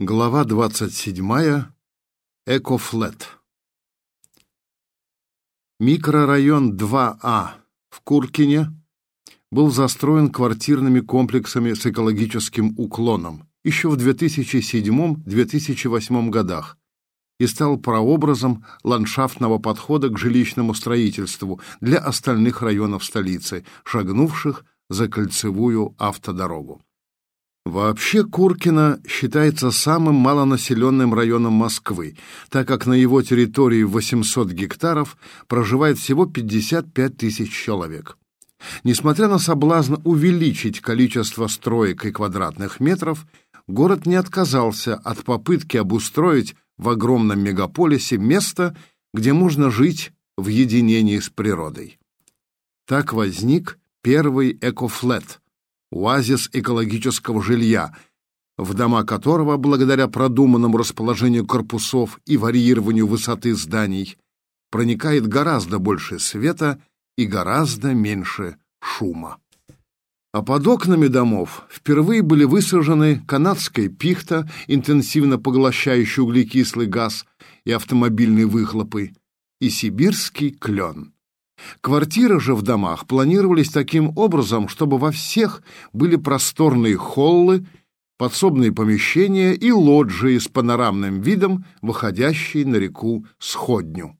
Глава 27. Экофлет. Микрорайон 2А в Куркине был застроен квартирными комплексами с экологическим уклоном еще в 2007-2008 годах и стал прообразом ландшафтного подхода к жилищному строительству для остальных районов столицы, шагнувших за кольцевую автодорогу. Вообще Куркино считается самым малонаселенным районом Москвы, так как на его территории 800 гектаров проживает всего 55 тысяч человек. Несмотря на соблазн увеличить количество строек и квадратных метров, город не отказался от попытки обустроить в огромном мегаполисе место, где можно жить в единении с природой. Так возник первый экофлет – оазис экологического жилья, в дома которого, благодаря продуманному расположению корпусов и варьированию высоты зданий, проникает гораздо больше света и гораздо меньше шума. А под окнами домов впервые были высажены канадская пихта, интенсивно поглощающая углекислый газ и автомобильные выхлопы, и сибирский клен. Квартиры же в домах планировались таким образом, чтобы во всех были просторные холлы, подсобные помещения и лоджии с панорамным видом, выходящие на реку Сходню.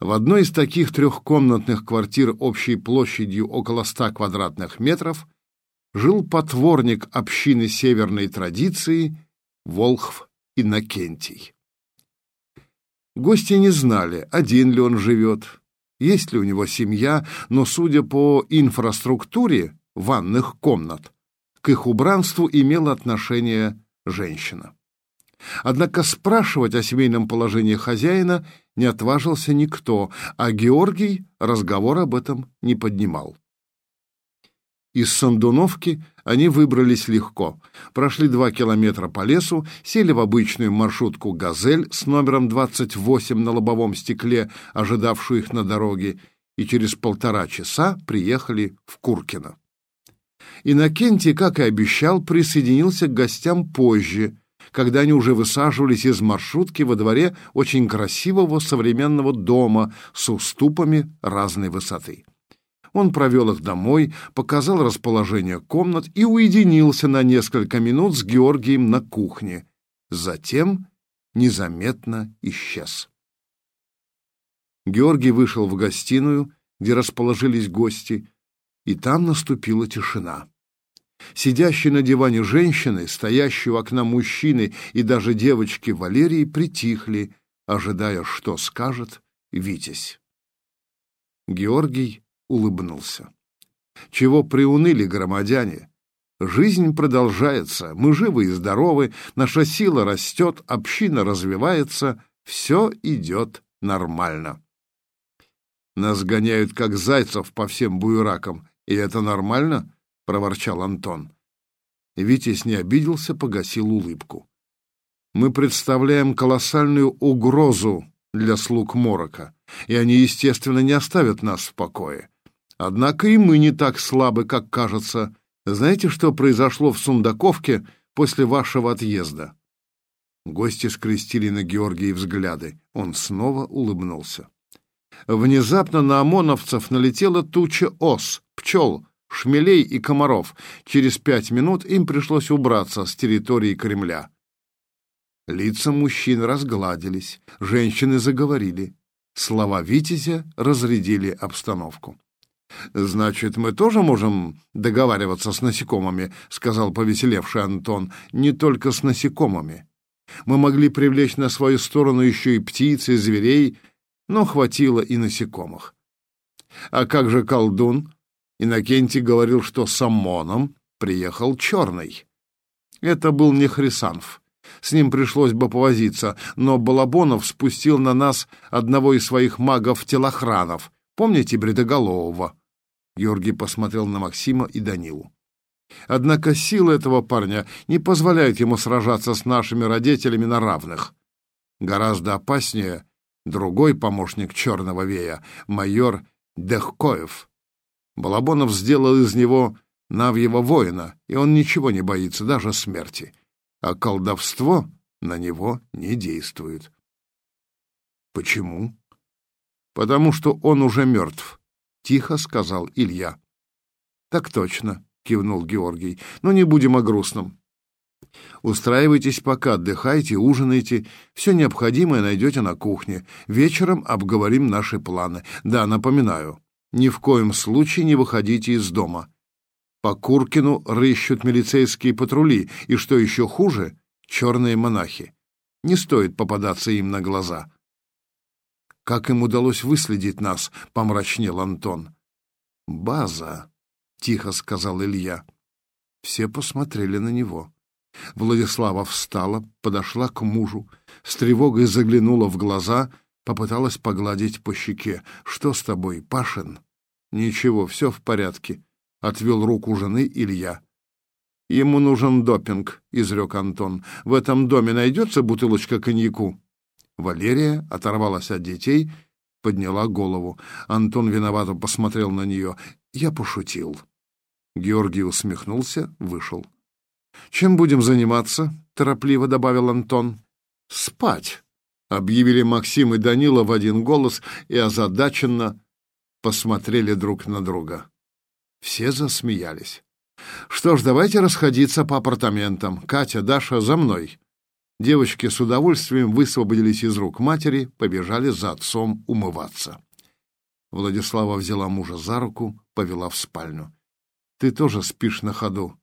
В одной из таких трехкомнатных квартир общей площадью около 100 квадратных метров жил потворник общины северной традиции Волхв Иннокентий. Гости не знали, один ли он живет, есть ли у него семья, но, судя по инфраструктуре ванных комнат, к их убранству имела отношение женщина. Однако спрашивать о семейном положении хозяина не отважился никто, а Георгий разговор об этом не поднимал. Из Сандуновки они выбрались легко. Прошли два километра по лесу, сели в обычную маршрутку «Газель» с номером 28 на лобовом стекле, ожидавшую их на дороге, и через полтора часа приехали в Куркино. Иннокентий, как и обещал, присоединился к гостям позже, когда они уже высаживались из маршрутки во дворе очень красивого современного дома с уступами разной высоты. Он провел их домой, показал расположение комнат и уединился на несколько минут с Георгием на кухне. Затем незаметно исчез. Георгий вышел в гостиную, где расположились гости, и там наступила тишина. Сидящие на диване женщины, стоящие у окна мужчины и даже девочки Валерии притихли, ожидая, что скажет Витязь. Георгий улыбнулся. Чего приуныли громадяне? Жизнь продолжается, мы живы и здоровы, наша сила растет, община развивается, все идет нормально. Нас гоняют, как зайцев, по всем буеракам, и это нормально? — проворчал Антон. Витязь не обиделся, погасил улыбку. Мы представляем колоссальную угрозу для слуг Морока, и они, естественно, не оставят нас в покое. Однако и мы не так слабы, как кажется. Знаете, что произошло в Сундаковке после вашего отъезда?» Гости скрестили на Георгии взгляды. Он снова улыбнулся. Внезапно на ОМОНовцев налетела туча ос, пчел, шмелей и комаров. Через пять минут им пришлось убраться с территории Кремля. Лица мужчин разгладились, женщины заговорили. Слова Витязя разрядили обстановку. «Значит, мы тоже можем договариваться с насекомыми», — сказал повеселевший Антон, — «не только с насекомыми. Мы могли привлечь на свою сторону еще и птиц, и зверей, но хватило и насекомых». «А как же колдун?» Иннокентий говорил, что с ОМОНом приехал черный. Это был не Хрисанф. С ним пришлось бы повозиться, но Балабонов спустил на нас одного из своих магов-телохранов. Помните Бредоголового? Георгий посмотрел на Максима и Данилу. Однако силы этого парня не позволяют ему сражаться с нашими родителями на равных. Гораздо опаснее другой помощник Черного Вея, майор Дехкоев. Балабонов сделал из него Навьего воина, и он ничего не боится, даже смерти. а колдовство на него не действует. Почему? Потому что он уже мертв, тихо сказал Илья. Так точно, кивнул Георгий. Но не будем о грустном. Устраивайтесь пока, отдыхайте, ужинайте. Все необходимое найдете на кухне. Вечером обговорим наши планы. Да, напоминаю, ни в коем случае не выходите из дома. По Куркину рыщут милицейские патрули, и, что еще хуже, черные монахи. Не стоит попадаться им на глаза. Как им удалось выследить нас, помрачнел Антон. База, тихо сказал Илья. Все посмотрели на него. Владислава встала, подошла к мужу, с тревогой заглянула в глаза, попыталась погладить по щеке. «Что с тобой, Пашин?» «Ничего, все в порядке», — отвел руку жены Илья. «Ему нужен допинг», — изрек Антон. «В этом доме найдется бутылочка коньяку?» Валерия оторвалась от детей, подняла голову. Антон виновато посмотрел на нее. «Я пошутил». Георгий усмехнулся, вышел. «Чем будем заниматься?» — торопливо добавил Антон. «Спать!» — объявили Максим и Данила в один голос и озадаченно посмотрели друг на друга. Все засмеялись. «Что ж, давайте расходиться по апартаментам. Катя, Даша, за мной!» Девочки с удовольствием высвободились из рук матери, побежали за отцом умываться. Владислава взяла мужа за руку, повела в спальню. «Ты тоже спишь на ходу.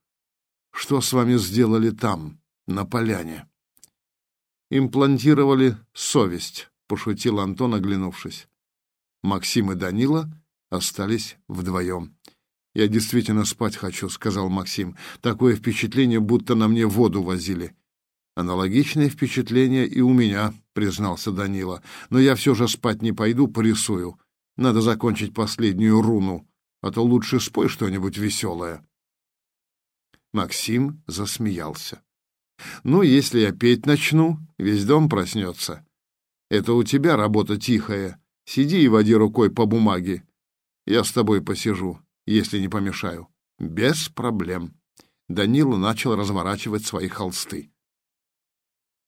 Что с вами сделали там, на поляне? Имплантировали совесть, пошутил Антон, оглянувшись. Максим и Данила остались вдвоем. «Я действительно спать хочу», — сказал Максим. «Такое впечатление, будто на мне воду возили». «Аналогичное впечатление и у меня», — признался Данила. «Но я все же спать не пойду, порисую. Надо закончить последнюю руну, а то лучше спой что-нибудь веселое». Максим засмеялся. «Ну, если я петь начну, весь дом проснется. Это у тебя работа тихая. Сиди и води рукой по бумаге. Я с тобой посижу, если не помешаю. Без проблем». Данила начал разворачивать свои холсты.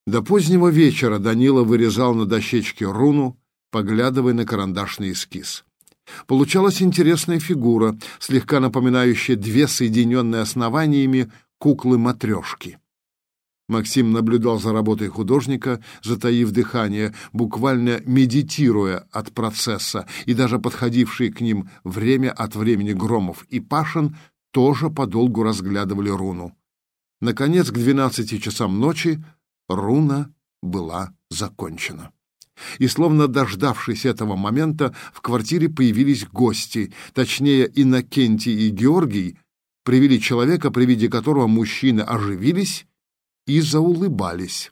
До позднего вечера Данила вырезал на дощечке руну, поглядывая на карандашный эскиз. Получалась интересная фигура, слегка напоминающая две соединенные основаниями куклы-матрешки. Максим наблюдал за работой художника, затаив дыхание, буквально медитируя от процесса, и даже подходившие к ним время от времени Громов и Пашин тоже подолгу разглядывали руну. Наконец, к двенадцати часам ночи руна была закончена. И словно дождавшись этого момента, в квартире появились гости, точнее Иннокентий и Георгий привели человека, при виде которого мужчины оживились и заулыбались.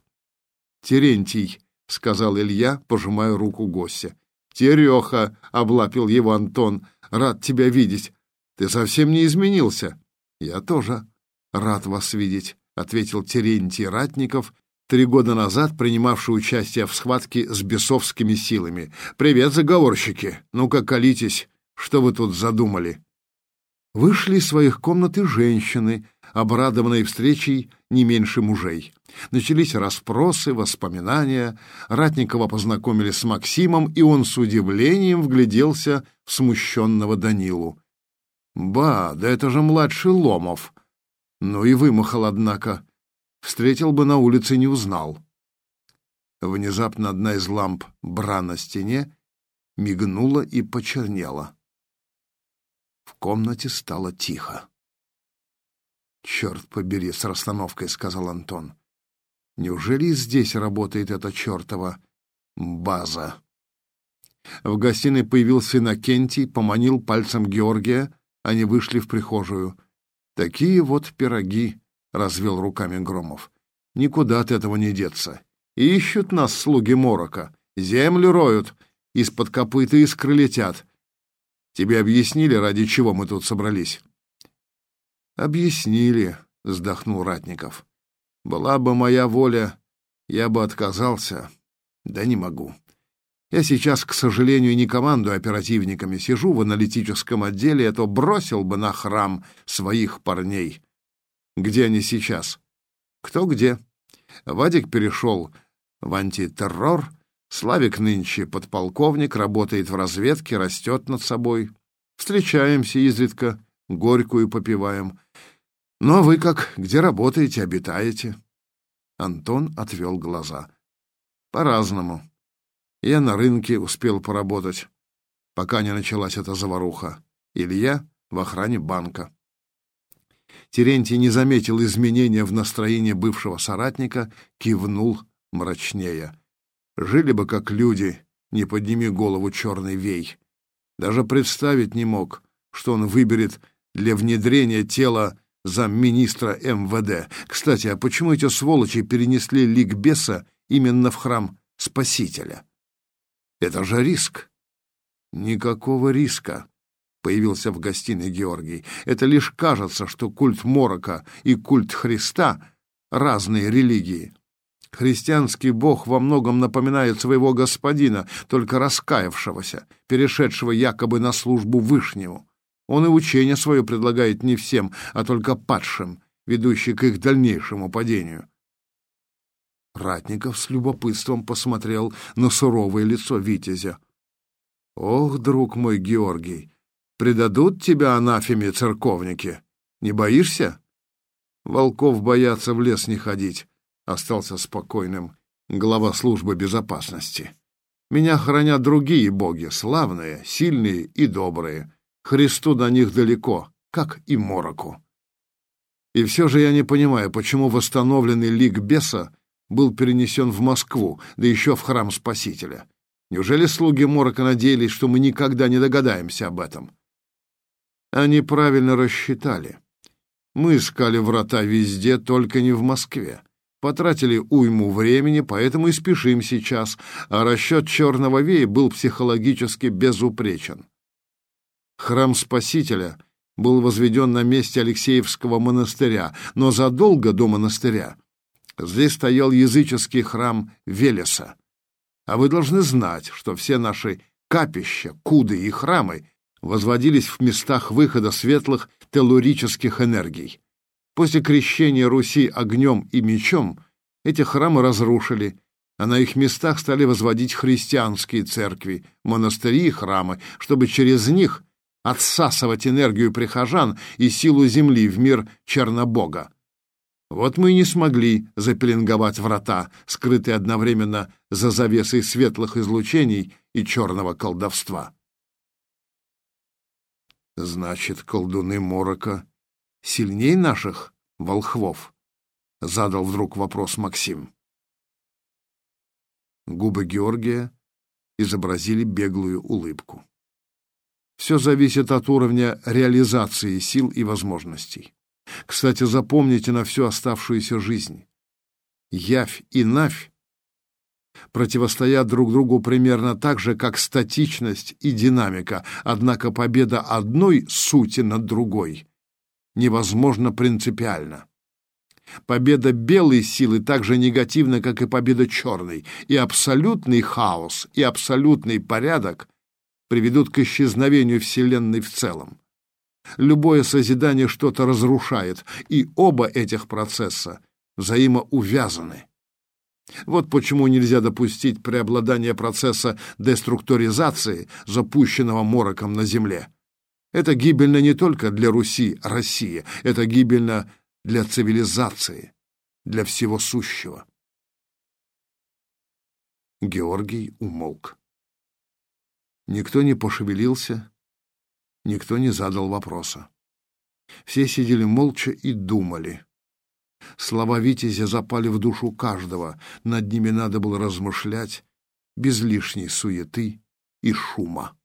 «Терентий», — сказал Илья, пожимая руку гостя. «Тереха», — облапил его Антон, — «рад тебя видеть. Ты совсем не изменился». «Я тоже рад вас видеть», — ответил Терентий Ратников три года назад принимавший участие в схватке с бесовскими силами. «Привет, заговорщики! Ну-ка, колитесь! Что вы тут задумали?» Вышли из своих комнат и женщины, обрадованные встречей не меньше мужей. Начались расспросы, воспоминания. Ратникова познакомили с Максимом, и он с удивлением вгляделся в смущенного Данилу. «Ба, да это же младший Ломов!» Ну и вымахал, однако. Встретил бы на улице, не узнал. Внезапно одна из ламп бра на стене мигнула и почернела. В комнате стало тихо. «Черт побери, с расстановкой», — сказал Антон. «Неужели здесь работает эта чертова база?» В гостиной появился Иннокентий, поманил пальцем Георгия, они вышли в прихожую. «Такие вот пироги», — развел руками Громов. «Никуда от этого не деться. Ищут нас слуги Морока, землю роют, из-под копыта искры летят. Тебе объяснили, ради чего мы тут собрались?» «Объяснили», — вздохнул Ратников. «Была бы моя воля, я бы отказался. Да не могу. Я сейчас, к сожалению, не командую оперативниками, сижу в аналитическом отделе, а то бросил бы на храм своих парней». Где они сейчас? Кто где? Вадик перешел в антитеррор, Славик нынче подполковник, работает в разведке, растет над собой. Встречаемся изредка, горькую попиваем. Ну а вы как, где работаете, обитаете? Антон отвел глаза. По-разному. Я на рынке успел поработать, пока не началась эта заваруха. Илья в охране банка. Терентий не заметил изменения в настроении бывшего соратника, кивнул мрачнее. Жили бы как люди, не подними голову черный вей. Даже представить не мог, что он выберет для внедрения тела замминистра МВД. Кстати, а почему эти сволочи перенесли ликбеса именно в храм Спасителя? Это же риск. Никакого риска появился в гостиной Георгий. Это лишь кажется, что культ Морока и культ Христа — разные религии. Христианский бог во многом напоминает своего господина, только раскаявшегося, перешедшего якобы на службу Вышнему. Он и учение свое предлагает не всем, а только падшим, ведущим к их дальнейшему падению. Ратников с любопытством посмотрел на суровое лицо Витязя. «Ох, друг мой Георгий, Предадут тебя анафеме церковники. Не боишься? Волков боятся в лес не ходить, остался спокойным глава службы безопасности. Меня хранят другие боги, славные, сильные и добрые. Христу до них далеко, как и Мороку. И все же я не понимаю, почему восстановленный лик беса был перенесен в Москву, да еще в храм Спасителя. Неужели слуги Морока надеялись, что мы никогда не догадаемся об этом? Они правильно рассчитали. Мы искали врата везде, только не в Москве. Потратили уйму времени, поэтому и спешим сейчас, а расчет черного вея был психологически безупречен. Храм Спасителя был возведен на месте Алексеевского монастыря, но задолго до монастыря здесь стоял языческий храм Велеса. А вы должны знать, что все наши капища, куды и храмы возводились в местах выхода светлых телурических энергий. После крещения Руси огнем и мечом эти храмы разрушили, а на их местах стали возводить христианские церкви, монастыри и храмы, чтобы через них отсасывать энергию прихожан и силу земли в мир Чернобога. Вот мы и не смогли запеленговать врата, скрытые одновременно за завесой светлых излучений и черного колдовства. Значит, колдуны Морока сильней наших волхвов? Задал вдруг вопрос Максим. Губы Георгия изобразили беглую улыбку. Все зависит от уровня реализации сил и возможностей. Кстати, запомните на всю оставшуюся жизнь. Явь и Навь противостоят друг другу примерно так же, как статичность и динамика, однако победа одной сути над другой невозможна принципиально. Победа белой силы так же негативна, как и победа черной, и абсолютный хаос, и абсолютный порядок приведут к исчезновению Вселенной в целом. Любое созидание что-то разрушает, и оба этих процесса взаимоувязаны. Вот почему нельзя допустить преобладания процесса деструктуризации, запущенного мороком на Земле. Это гибельно не только для Руси, России, это гибельно для цивилизации, для всего сущего. Георгий умолк. Никто не пошевелился, никто не задал вопроса. Все сидели молча и думали. Слова Витязя запали в душу каждого, над ними надо было размышлять без лишней суеты и шума.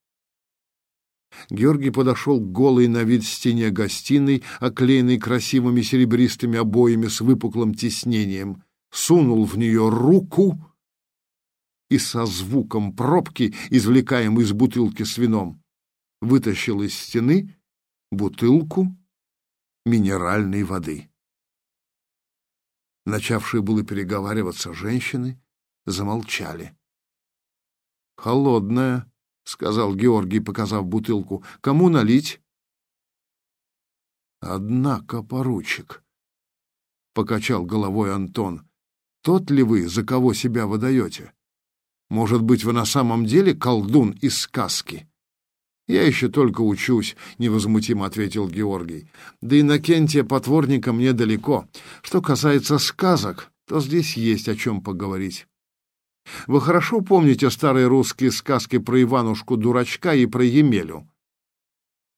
Георгий подошел к голой на вид стене гостиной, оклеенной красивыми серебристыми обоями с выпуклым тиснением, сунул в нее руку и со звуком пробки, извлекаемой из бутылки с вином, вытащил из стены бутылку минеральной воды начавшие было переговариваться женщины, замолчали. «Холодная», — сказал Георгий, показав бутылку. «Кому налить?» «Однако, поручик», — покачал головой Антон, — тот ли вы, за кого себя выдаете? Может быть, вы на самом деле колдун из сказки?» «Я еще только учусь», — невозмутимо ответил Георгий. «Да Иннокентия потворника мне далеко. Что касается сказок, то здесь есть о чем поговорить». «Вы хорошо помните старые русские сказки про Иванушку-дурачка и про Емелю?»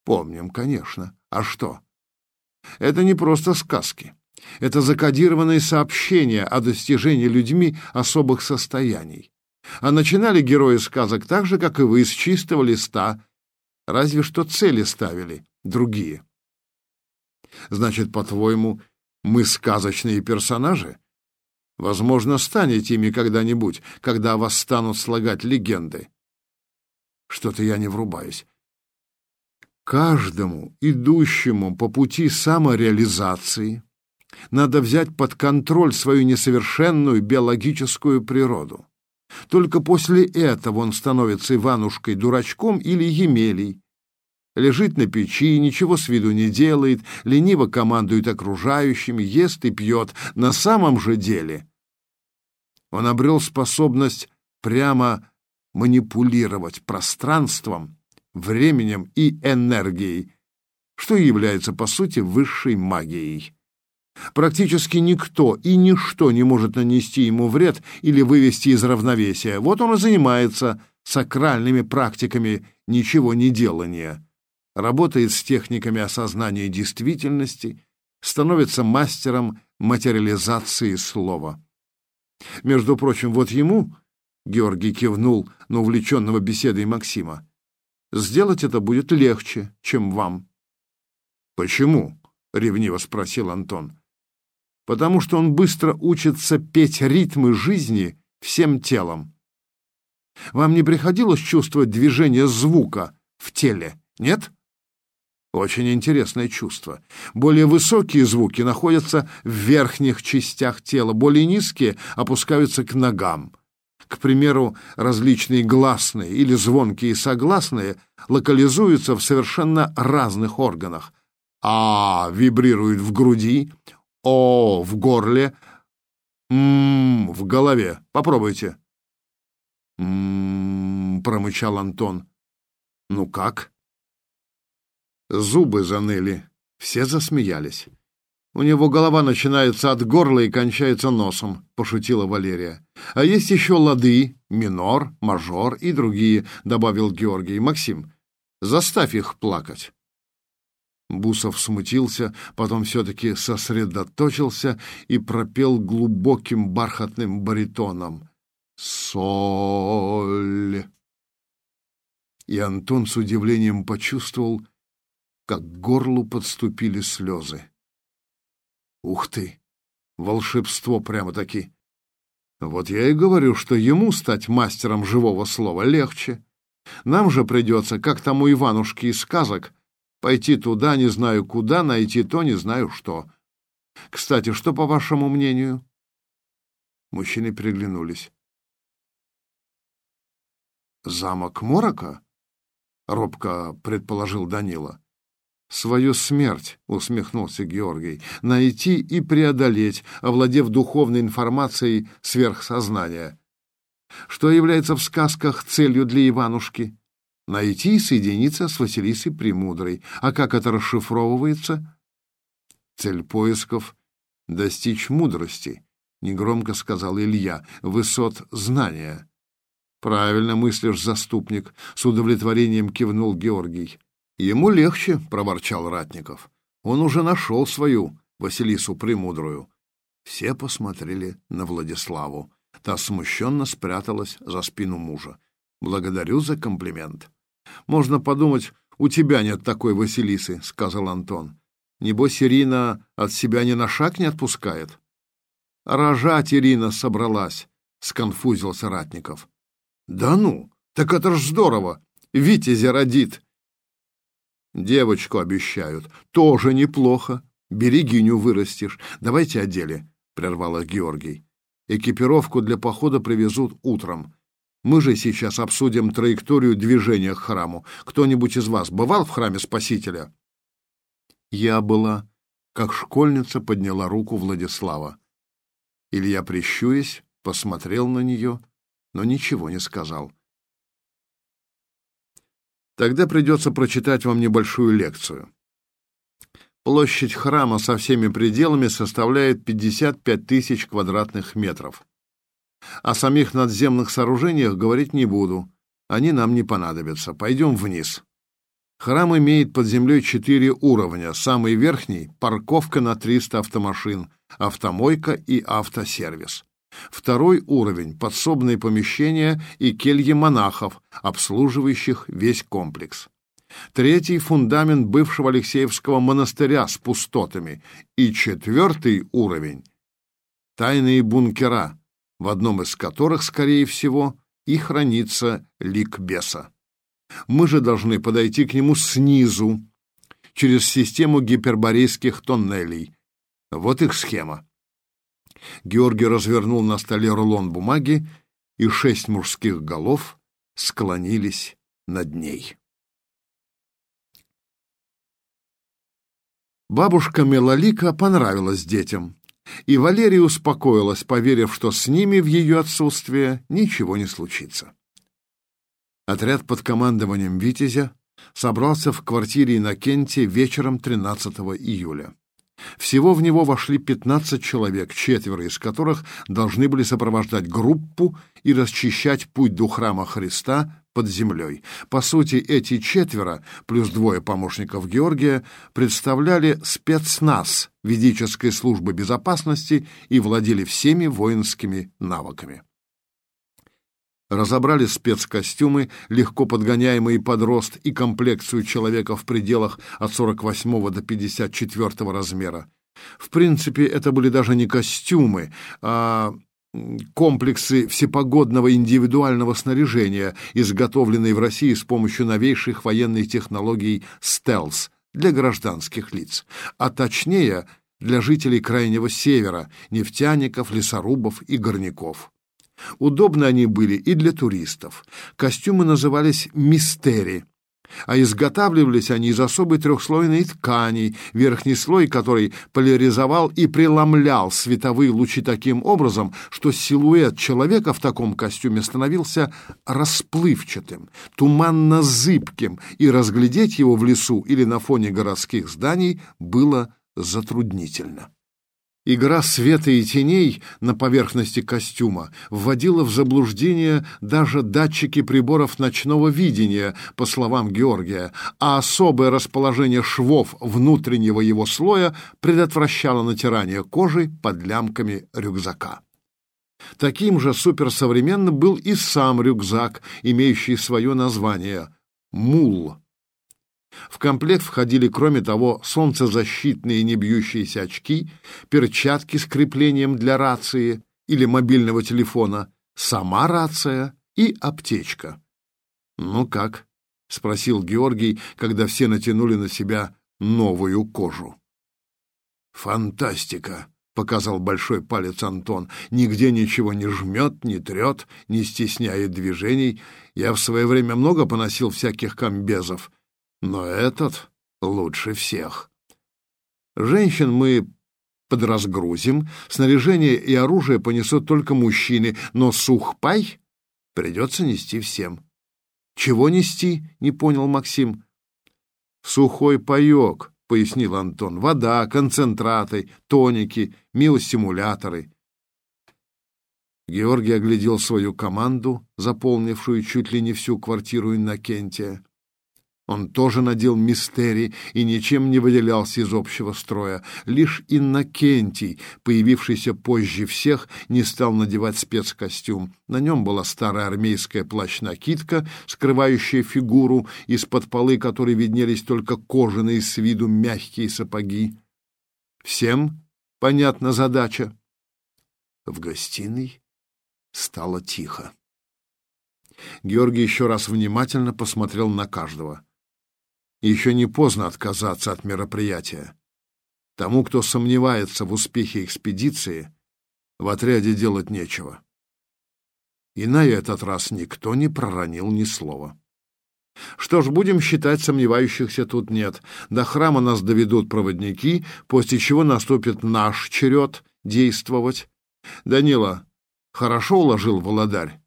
«Помним, конечно. А что?» «Это не просто сказки. Это закодированные сообщения о достижении людьми особых состояний. А начинали герои сказок так же, как и вы, с чистого листа, разве что цели ставили другие. Значит, по-твоему, мы сказочные персонажи? Возможно, станете ими когда-нибудь, когда вас станут слагать легенды. Что-то я не врубаюсь. Каждому, идущему по пути самореализации, надо взять под контроль свою несовершенную биологическую природу. Только после этого он становится Иванушкой-дурачком или Емелей. Лежит на печи, ничего с виду не делает, лениво командует окружающими, ест и пьет. На самом же деле он обрел способность прямо манипулировать пространством, временем и энергией, что является, по сути, высшей магией. Практически никто и ничто не может нанести ему вред или вывести из равновесия. Вот он и занимается сакральными практиками ничего не делания. Работает с техниками осознания действительности, становится мастером материализации слова. Между прочим, вот ему, Георгий кивнул на увлеченного беседой Максима, сделать это будет легче, чем вам. «Почему?» — ревниво спросил Антон потому что он быстро учится петь ритмы жизни всем телом. Вам не приходилось чувствовать движение звука в теле, нет? Очень интересное чувство. Более высокие звуки находятся в верхних частях тела, более низкие опускаются к ногам. К примеру, различные гласные или звонкие согласные локализуются в совершенно разных органах. А вибрирует в груди, о в горле, м в голове. Попробуйте. М промычал Антон. Ну как? Зубы заныли. Все засмеялись. У него голова начинается от горла и кончается носом, пошутила Валерия. А есть еще лады, минор, мажор и другие, добавил Георгий. Максим, заставь их плакать. Бусов смутился, потом все-таки сосредоточился и пропел глубоким бархатным баритоном. «Соль!» И Антон с удивлением почувствовал, как к горлу подступили слезы. «Ух ты! Волшебство прямо-таки!» Вот я и говорю, что ему стать мастером живого слова легче. Нам же придется, как тому Иванушке из сказок, Пойти туда, не знаю куда, найти то, не знаю что. Кстати, что по вашему мнению? Мужчины переглянулись. Замок Морока? Робко предположил Данила. Свою смерть, усмехнулся Георгий, найти и преодолеть, овладев духовной информацией сверхсознания. Что является в сказках целью для Иванушки? Найти и соединиться с Василисой Премудрой. А как это расшифровывается? Цель поисков — достичь мудрости, — негромко сказал Илья, — высот знания. Правильно мыслишь, заступник, — с удовлетворением кивнул Георгий. Ему легче, — проворчал Ратников. Он уже нашел свою Василису Премудрую. Все посмотрели на Владиславу. Та смущенно спряталась за спину мужа. «Благодарю за комплимент». Можно подумать, у тебя нет такой Василисы, — сказал Антон. Небось, Ирина от себя ни на шаг не отпускает. Рожать Ирина собралась, — сконфузился Ратников. Да ну, так это ж здорово, Витязя родит. Девочку обещают, тоже неплохо. Берегиню вырастешь. Давайте о деле, — прервала Георгий. Экипировку для похода привезут утром. Мы же сейчас обсудим траекторию движения к храму. Кто-нибудь из вас бывал в храме Спасителя? Я была, как школьница подняла руку Владислава. Илья, прищурясь, посмотрел на нее, но ничего не сказал. Тогда придется прочитать вам небольшую лекцию. Площадь храма со всеми пределами составляет 55 тысяч квадратных метров. О самих надземных сооружениях говорить не буду. Они нам не понадобятся. Пойдем вниз. Храм имеет под землей четыре уровня. Самый верхний — парковка на 300 автомашин, автомойка и автосервис. Второй уровень — подсобные помещения и кельи монахов, обслуживающих весь комплекс. Третий — фундамент бывшего Алексеевского монастыря с пустотами. И четвертый уровень — тайные бункера, в одном из которых, скорее всего, и хранится лик беса. Мы же должны подойти к нему снизу, через систему гиперборейских тоннелей. Вот их схема. Георгий развернул на столе рулон бумаги, и шесть мужских голов склонились над ней. Бабушка Мелалика понравилась детям, и Валерия успокоилась, поверив, что с ними в ее отсутствие ничего не случится. Отряд под командованием «Витязя» собрался в квартире Иннокентия вечером 13 июля. Всего в него вошли 15 человек, четверо из которых должны были сопровождать группу и расчищать путь до храма Христа под землей. По сути, эти четверо, плюс двое помощников Георгия, представляли спецназ ведической службы безопасности и владели всеми воинскими навыками разобрали спецкостюмы, легко подгоняемые под рост и комплекцию человека в пределах от 48 до 54 размера. В принципе, это были даже не костюмы, а комплексы всепогодного индивидуального снаряжения, изготовленные в России с помощью новейших военных технологий «стелс» для гражданских лиц, а точнее для жителей Крайнего Севера, нефтяников, лесорубов и горняков. Удобны они были и для туристов. Костюмы назывались «мистери», а изготавливались они из особой трехслойной ткани, верхний слой которой поляризовал и преломлял световые лучи таким образом, что силуэт человека в таком костюме становился расплывчатым, туманно-зыбким, и разглядеть его в лесу или на фоне городских зданий было затруднительно. Игра света и теней на поверхности костюма вводила в заблуждение даже датчики приборов ночного видения, по словам Георгия, а особое расположение швов внутреннего его слоя предотвращало натирание кожи под лямками рюкзака. Таким же суперсовременным был и сам рюкзак, имеющий свое название — «Мул». В комплект входили, кроме того, солнцезащитные небьющиеся очки, перчатки с креплением для рации или мобильного телефона, сама рация и аптечка. «Ну как?» — спросил Георгий, когда все натянули на себя новую кожу. «Фантастика!» — показал большой палец Антон. «Нигде ничего не жмет, не трет, не стесняет движений. Я в свое время много поносил всяких комбезов, но этот лучше всех. Женщин мы подразгрузим, снаряжение и оружие понесут только мужчины, но сухпай придется нести всем. Чего нести, не понял Максим. Сухой паек, пояснил Антон. Вода, концентраты, тоники, миостимуляторы. Георгий оглядел свою команду, заполнившую чуть ли не всю квартиру Иннокентия. Он тоже надел мистерий и ничем не выделялся из общего строя. Лишь Иннокентий, появившийся позже всех, не стал надевать спецкостюм. На нем была старая армейская плащ-накидка, скрывающая фигуру, из-под полы которой виднелись только кожаные с виду мягкие сапоги. Всем понятна задача. В гостиной стало тихо. Георгий еще раз внимательно посмотрел на каждого. Еще не поздно отказаться от мероприятия. Тому, кто сомневается в успехе экспедиции, в отряде делать нечего. И на этот раз никто не проронил ни слова. Что ж, будем считать, сомневающихся тут нет. До храма нас доведут проводники, после чего наступит наш черед действовать. Данила хорошо уложил володарь?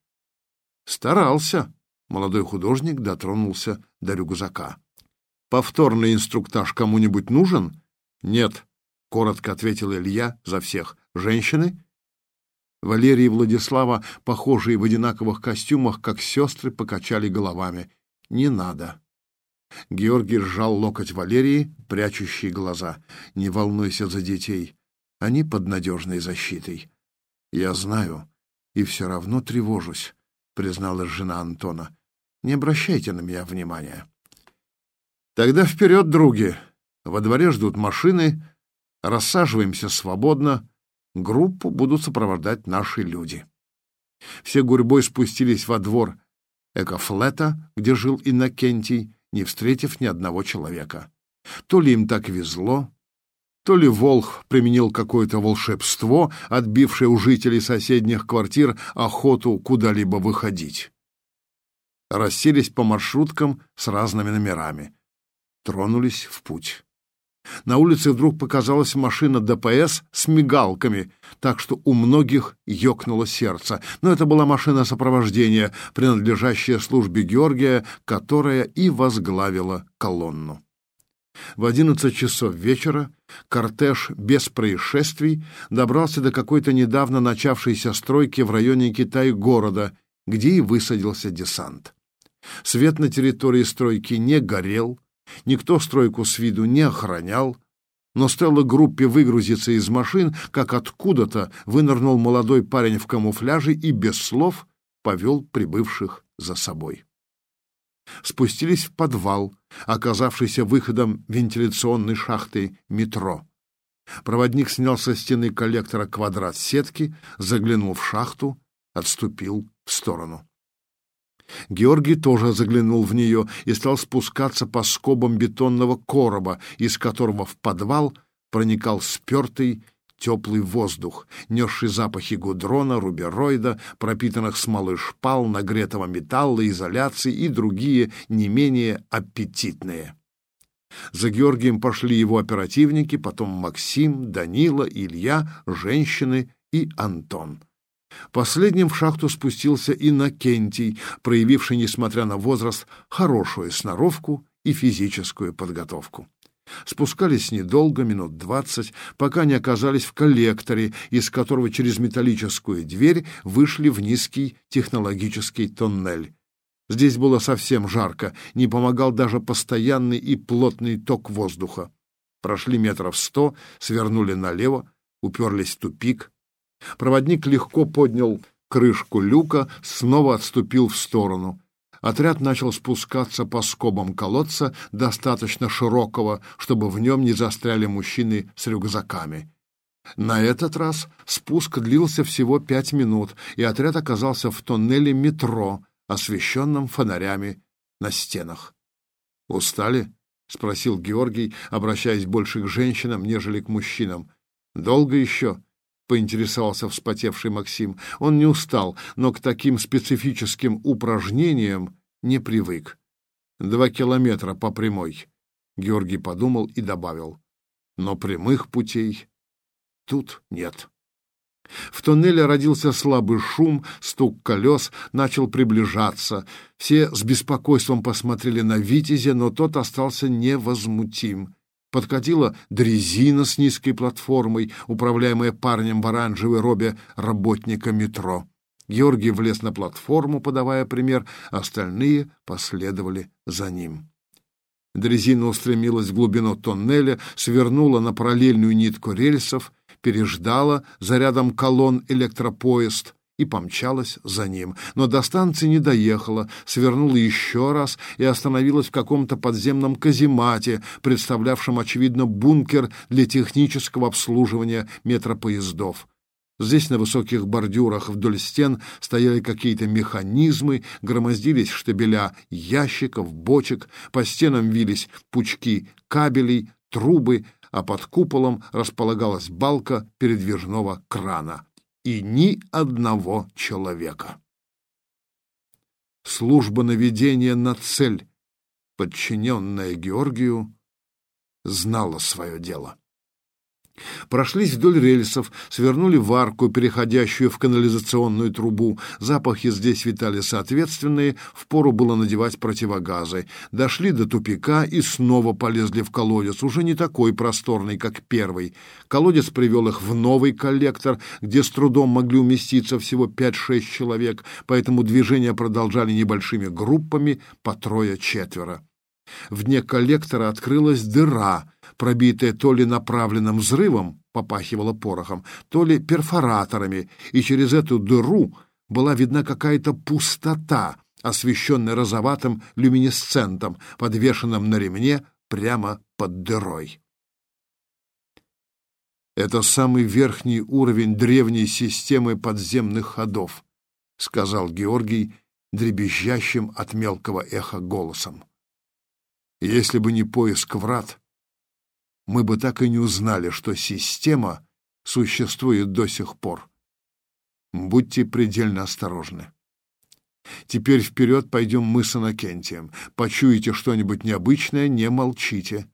Старался. Молодой художник дотронулся до рюкзака. Повторный инструктаж кому-нибудь нужен? Нет, коротко ответил Илья за всех. Женщины? Валерий и Владислава, похожие в одинаковых костюмах, как сестры, покачали головами. Не надо. Георгий сжал локоть Валерии, прячущий глаза. «Не волнуйся за детей. Они под надежной защитой». «Я знаю, и все равно тревожусь», — призналась жена Антона. «Не обращайте на меня внимания». «Тогда вперед, други! Во дворе ждут машины. Рассаживаемся свободно. Группу будут сопровождать наши люди». Все гурьбой спустились во двор Экофлета, где жил Иннокентий, не встретив ни одного человека. То ли им так везло, то ли Волх применил какое-то волшебство, отбившее у жителей соседних квартир охоту куда-либо выходить. Расселись по маршруткам с разными номерами. Тронулись в путь. На улице вдруг показалась машина ДПС с мигалками, так что у многих ёкнуло сердце. Но это была машина сопровождения, принадлежащая службе Георгия, которая и возглавила колонну. В одиннадцать часов вечера кортеж без происшествий добрался до какой-то недавно начавшейся стройки в районе Китай-города, где и высадился десант. Свет на территории стройки не горел, Никто стройку с виду не охранял, но стоило группе выгрузиться из машин, как откуда-то вынырнул молодой парень в камуфляже и без слов повел прибывших за собой. Спустились в подвал, оказавшийся выходом вентиляционной шахты метро. Проводник снял со стены коллектора квадрат сетки, заглянул в шахту, отступил в сторону. Георгий тоже заглянул в нее и стал спускаться по скобам бетонного короба, из которого в подвал проникал спертый теплый воздух, несший запахи гудрона, рубероида, пропитанных смолой шпал, нагретого металла, изоляции и другие не менее аппетитные. За Георгием пошли его оперативники, потом Максим, Данила, Илья, женщины и Антон. Последним в шахту спустился Иннокентий, проявивший, несмотря на возраст, хорошую сноровку и физическую подготовку. Спускались недолго, минут двадцать, пока не оказались в коллекторе, из которого через металлическую дверь вышли в низкий технологический тоннель. Здесь было совсем жарко, не помогал даже постоянный и плотный ток воздуха. Прошли метров сто, свернули налево, уперлись в тупик, Проводник легко поднял крышку люка, снова отступил в сторону. Отряд начал спускаться по скобам колодца, достаточно широкого, чтобы в нем не застряли мужчины с рюкзаками. На этот раз спуск длился всего пять минут, и отряд оказался в тоннеле метро, освещенном фонарями на стенах. «Устали?» — спросил Георгий, обращаясь больше к женщинам, нежели к мужчинам. «Долго еще?» Поинтересовался вспотевший Максим. Он не устал, но к таким специфическим упражнениям не привык. Два километра по прямой. Георгий подумал и добавил. Но прямых путей тут нет. В тоннеле родился слабый шум, стук колес начал приближаться. Все с беспокойством посмотрели на Витязя, но тот остался невозмутим. Подкатила дрезина с низкой платформой, управляемая парнем в оранжевой робе работника метро. Георгий влез на платформу, подавая пример, остальные последовали за ним. Дрезина устремилась в глубину тоннеля, свернула на параллельную нитку рельсов, переждала за рядом колонн электропоезд — и помчалась за ним. Но до станции не доехала, свернула еще раз и остановилась в каком-то подземном каземате, представлявшем, очевидно, бункер для технического обслуживания метропоездов. Здесь на высоких бордюрах вдоль стен стояли какие-то механизмы, громоздились штабеля ящиков, бочек, по стенам вились пучки кабелей, трубы, а под куполом располагалась балка передвижного крана и ни одного человека. Служба наведения на цель, подчиненная Георгию, знала свое дело. Прошлись вдоль рельсов, свернули в арку, переходящую в канализационную трубу. Запахи здесь витали соответственные, впору было надевать противогазы. Дошли до тупика и снова полезли в колодец, уже не такой просторный, как первый. Колодец привел их в новый коллектор, где с трудом могли уместиться всего 5-6 человек, поэтому движения продолжали небольшими группами по трое-четверо. В дне коллектора открылась дыра, пробитая то ли направленным взрывом, попахивала порохом, то ли перфораторами, и через эту дыру была видна какая-то пустота, освещенная розоватым люминесцентом, подвешенным на ремне прямо под дырой. «Это самый верхний уровень древней системы подземных ходов», — сказал Георгий дребезжащим от мелкого эха голосом. Если бы не поиск врат, мы бы так и не узнали, что система существует до сих пор. Будьте предельно осторожны. Теперь вперед пойдем мы с Иннокентием. Почуете что-нибудь необычное, не молчите.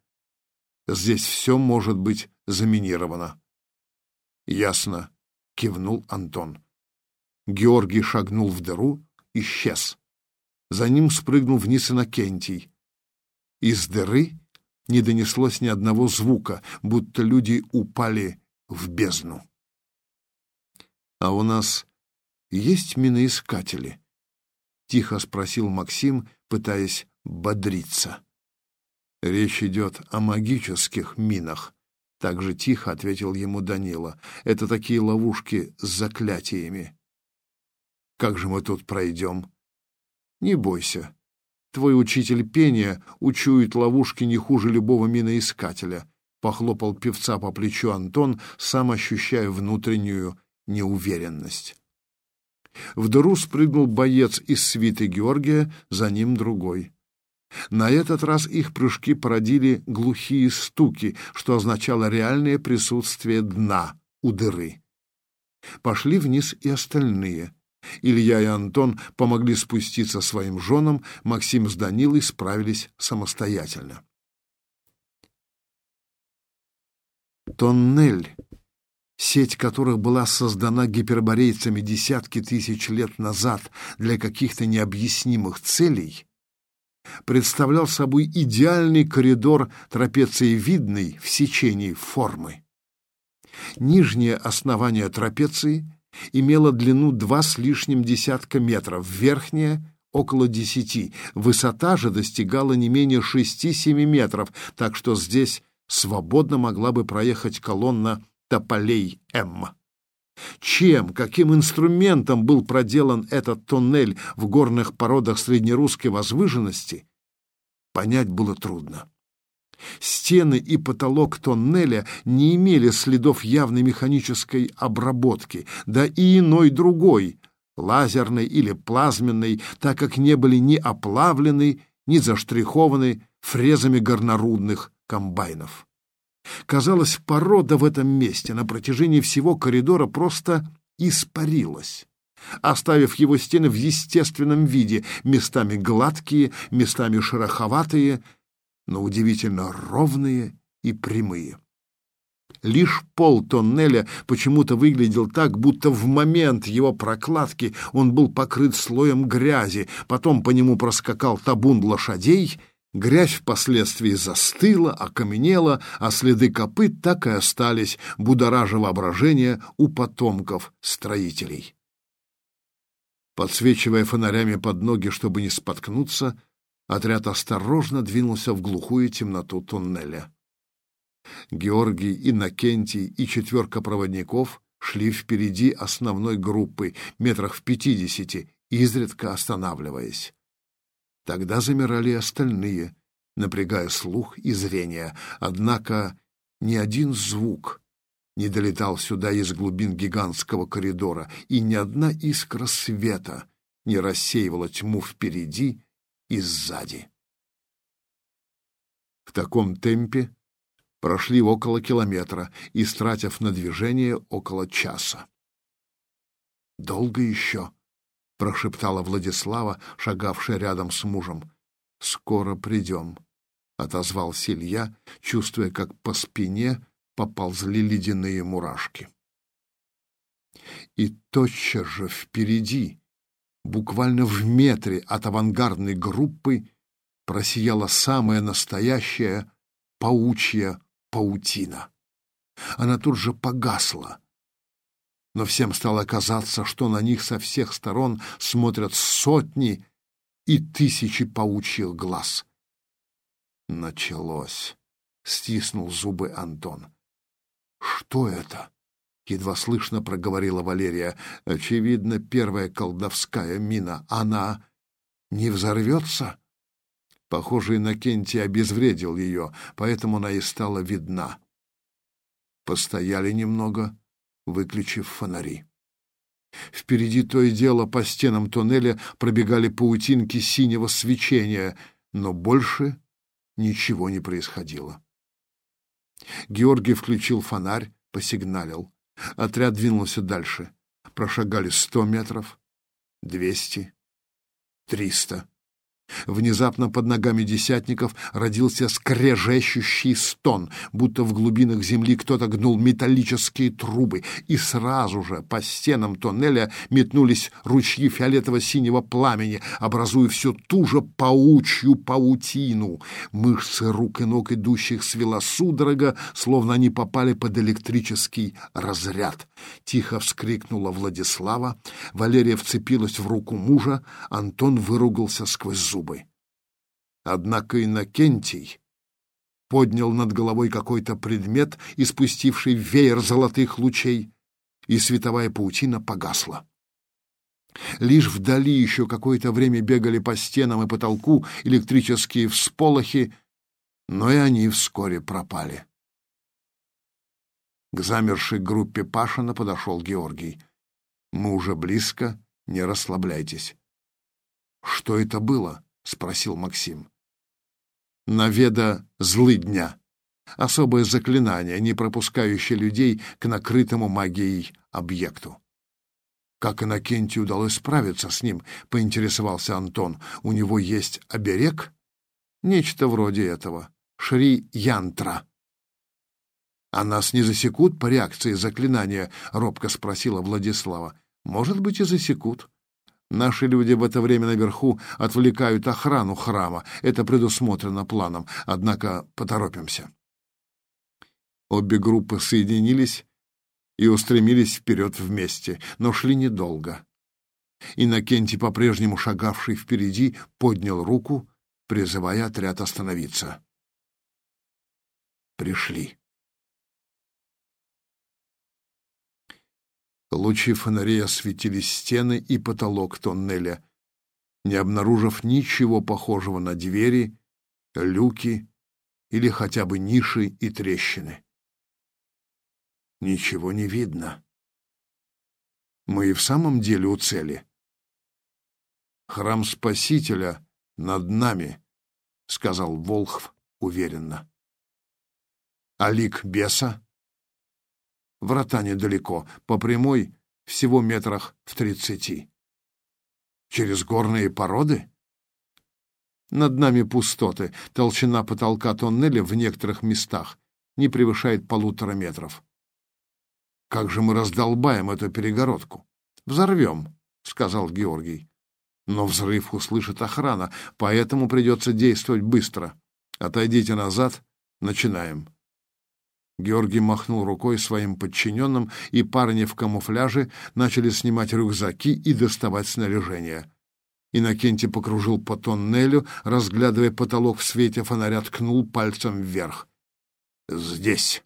Здесь все может быть заминировано. Ясно, кивнул Антон. Георгий шагнул в дыру, исчез. За ним спрыгнул вниз Иннокентий. Из дыры не донеслось ни одного звука, будто люди упали в бездну. «А у нас есть миноискатели?» — тихо спросил Максим, пытаясь бодриться. «Речь идет о магических минах», — так же тихо ответил ему Данила. «Это такие ловушки с заклятиями». «Как же мы тут пройдем?» «Не бойся, Твой учитель пения учует ловушки не хуже любого миноискателя. Похлопал певца по плечу Антон, сам ощущая внутреннюю неуверенность. В дыру спрыгнул боец из свиты Георгия, за ним другой. На этот раз их прыжки породили глухие стуки, что означало реальное присутствие дна у дыры. Пошли вниз и остальные. Илья и Антон помогли спуститься своим женам, Максим с Данилой справились самостоятельно. Тоннель, сеть которых была создана гиперборейцами десятки тысяч лет назад для каких-то необъяснимых целей, представлял собой идеальный коридор трапециевидной в сечении формы. Нижнее основание трапеции имела длину два с лишним десятка метров, верхняя — около десяти, высота же достигала не менее шести-семи метров, так что здесь свободно могла бы проехать колонна тополей М. Чем, каким инструментом был проделан этот туннель в горных породах среднерусской возвышенности, понять было трудно. Стены и потолок тоннеля не имели следов явной механической обработки, да и иной другой, лазерной или плазменной, так как не были ни оплавлены, ни заштрихованы фрезами горнорудных комбайнов. Казалось, порода в этом месте на протяжении всего коридора просто испарилась, оставив его стены в естественном виде, местами гладкие, местами шероховатые, но удивительно ровные и прямые. Лишь пол тоннеля почему-то выглядел так, будто в момент его прокладки он был покрыт слоем грязи, потом по нему проскакал табун лошадей, грязь впоследствии застыла, окаменела, а следы копыт так и остались, будоража воображение у потомков строителей. Подсвечивая фонарями под ноги, чтобы не споткнуться, Отряд осторожно двинулся в глухую темноту туннеля. Георгий, Иннокентий и четверка проводников шли впереди основной группы, метрах в пятидесяти, изредка останавливаясь. Тогда замирали остальные, напрягая слух и зрение, однако ни один звук не долетал сюда из глубин гигантского коридора, и ни одна искра света не рассеивала тьму впереди и сзади. В таком темпе прошли около километра, истратив на движение около часа. «Долго еще?» — прошептала Владислава, шагавшая рядом с мужем. «Скоро придем», — отозвался Илья, чувствуя, как по спине поползли ледяные мурашки. И тотчас же впереди, буквально в метре от авангардной группы, просияла самая настоящая паучья паутина. Она тут же погасла, но всем стало казаться, что на них со всех сторон смотрят сотни и тысячи паучьих глаз. Началось. Стиснул зубы Антон. Что это? Едва слышно проговорила Валерия. Очевидно, первая колдовская мина. Она не взорвется? Похоже, Иннокентий обезвредил ее, поэтому она и стала видна. Постояли немного, выключив фонари. Впереди то и дело по стенам туннеля пробегали паутинки синего свечения, но больше ничего не происходило. Георгий включил фонарь, посигналил. Отряд двинулся дальше. Прошагали сто метров, двести, триста. Внезапно под ногами десятников родился скрежещущий стон, будто в глубинах земли кто-то гнул металлические трубы, и сразу же по стенам тоннеля метнулись ручьи фиолетово-синего пламени, образуя всю ту же паучью паутину. Мышцы рук и ног идущих свела судорога, словно они попали под электрический разряд. Тихо вскрикнула Владислава, Валерия вцепилась в руку мужа, Антон выругался сквозь зубы зубы. Однако Иннокентий поднял над головой какой-то предмет, испустивший веер золотых лучей, и световая паутина погасла. Лишь вдали еще какое-то время бегали по стенам и потолку электрические всполохи, но и они вскоре пропали. К замершей группе Пашина подошел Георгий. «Мы уже близко, не расслабляйтесь». «Что это было?» — спросил Максим. «Наведа злыдня. Особое заклинание, не пропускающее людей к накрытому магией объекту». «Как Иннокентию удалось справиться с ним?» — поинтересовался Антон. «У него есть оберег?» «Нечто вроде этого. Шри-янтра». «А нас не засекут по реакции заклинания?» — робко спросила Владислава. «Может быть, и засекут. Наши люди в это время наверху отвлекают охрану храма. Это предусмотрено планом. Однако поторопимся. Обе группы соединились и устремились вперед вместе, но шли недолго. Иннокентий, по-прежнему шагавший впереди, поднял руку, призывая отряд остановиться. Пришли. Лучи фонарей осветили стены и потолок тоннеля, не обнаружив ничего похожего на двери, люки или хотя бы ниши и трещины. Ничего не видно. Мы и в самом деле у цели. Храм Спасителя над нами, — сказал Волхв уверенно. А лик беса? Врата недалеко, по прямой всего метрах в тридцати. Через горные породы? Над нами пустоты, толщина потолка тоннеля в некоторых местах не превышает полутора метров. Как же мы раздолбаем эту перегородку? Взорвем, — сказал Георгий. Но взрыв услышит охрана, поэтому придется действовать быстро. Отойдите назад, начинаем. Георгий махнул рукой своим подчиненным, и парни в камуфляже начали снимать рюкзаки и доставать снаряжение. Иннокентий покружил по тоннелю, разглядывая потолок в свете фонаря, ткнул пальцем вверх. «Здесь!»